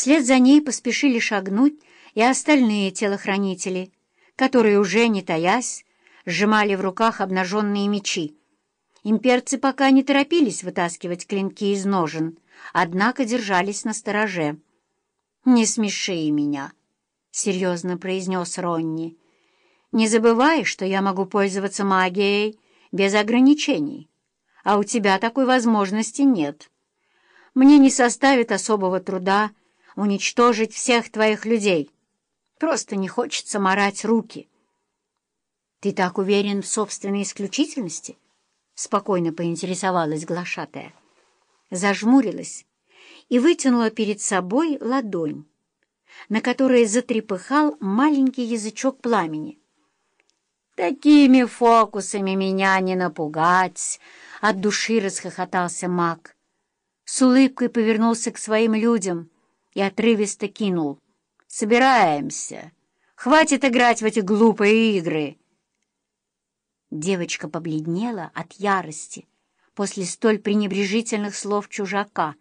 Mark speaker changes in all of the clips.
Speaker 1: Вслед за ней поспешили шагнуть и остальные телохранители, которые уже, не таясь, сжимали в руках обнаженные мечи. Имперцы пока не торопились вытаскивать клинки из ножен, однако держались на стороже. «Не смеши меня», — серьезно произнес Ронни. «Не забывай, что я могу пользоваться магией без ограничений, а у тебя такой возможности нет. Мне не составит особого труда уничтожить всех твоих людей. Просто не хочется морать руки». «Ты так уверен в собственной исключительности?» — спокойно поинтересовалась глашатая. Зажмурилась и вытянула перед собой ладонь, на которой затрепыхал маленький язычок пламени. «Такими фокусами меня не напугать!» — от души расхохотался маг. С улыбкой повернулся к своим людям и отрывисто кинул. «Собираемся! Хватит играть в эти глупые игры!» Девочка побледнела от ярости после столь пренебрежительных слов чужака,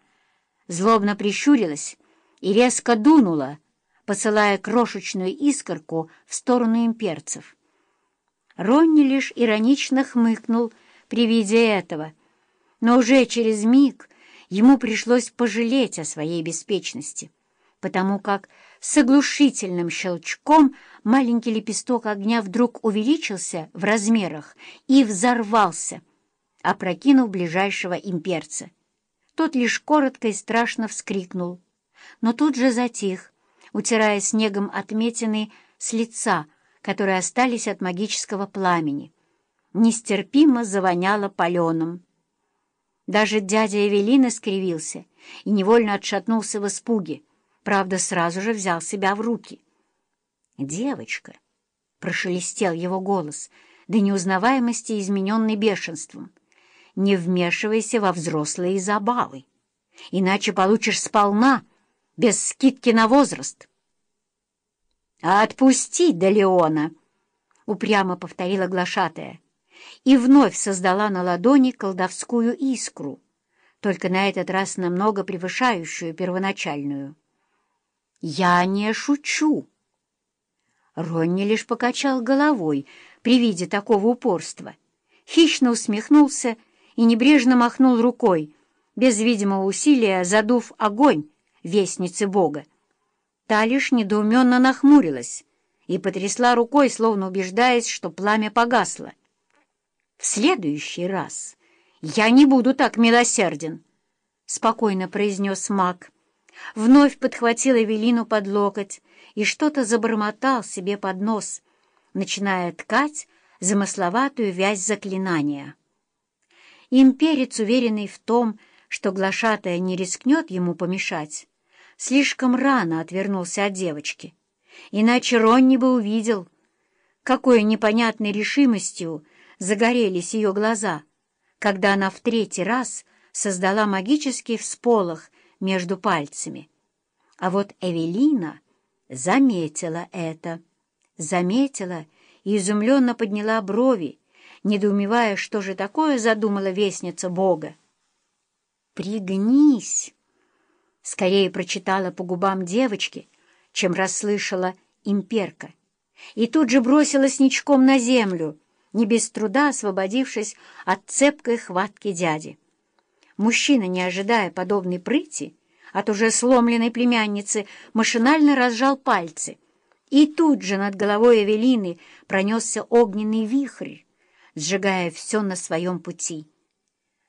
Speaker 1: злобно прищурилась и резко дунула, посылая крошечную искорку в сторону имперцев. Ронни лишь иронично хмыкнул при виде этого, но уже через миг ему пришлось пожалеть о своей беспечности, потому как с оглушительным щелчком маленький лепесток огня вдруг увеличился в размерах и взорвался, опрокинув ближайшего имперца. Тот лишь коротко и страшно вскрикнул, но тут же затих, утирая снегом отметины с лица, которые остались от магического пламени. Нестерпимо завоняло паленым. Даже дядя Эвелина скривился и невольно отшатнулся в испуге, правда, сразу же взял себя в руки. «Девочка!» — прошелестел его голос, до неузнаваемости измененный бешенством. «Не вмешивайся во взрослые забавы, иначе получишь сполна, без скидки на возраст». «Отпусти, Далеона!» — упрямо повторила глашатая и вновь создала на ладони колдовскую искру, только на этот раз намного превышающую первоначальную. «Я не шучу!» Ронни лишь покачал головой при виде такого упорства, хищно усмехнулся и небрежно махнул рукой, без видимого усилия задув огонь вестницы Бога. Та лишь недоуменно нахмурилась и потрясла рукой, словно убеждаясь, что пламя погасло. «В следующий раз. Я не буду так милосерден», — спокойно произнес маг. Вновь подхватил Эвелину под локоть и что-то забормотал себе под нос, начиная ткать замысловатую вязь заклинания. Имперец, уверенный в том, что глашатая не рискнет ему помешать, слишком рано отвернулся от девочки, иначе Ронни бы увидел, какой непонятной решимостью загорелись ее глаза, когда она в третий раз создала магический всполох между пальцами. А вот Эвелина заметила это, заметила и изумленно подняла брови, недоумевая, что же такое задумала вестница Бога. «Пригнись!» Скорее прочитала по губам девочки, чем расслышала имперка, и тут же бросилась ничком на землю, не без труда освободившись от цепкой хватки дяди. Мужчина, не ожидая подобной прыти, от уже сломленной племянницы, машинально разжал пальцы. И тут же над головой Эвелины пронесся огненный вихрь, сжигая все на своем пути.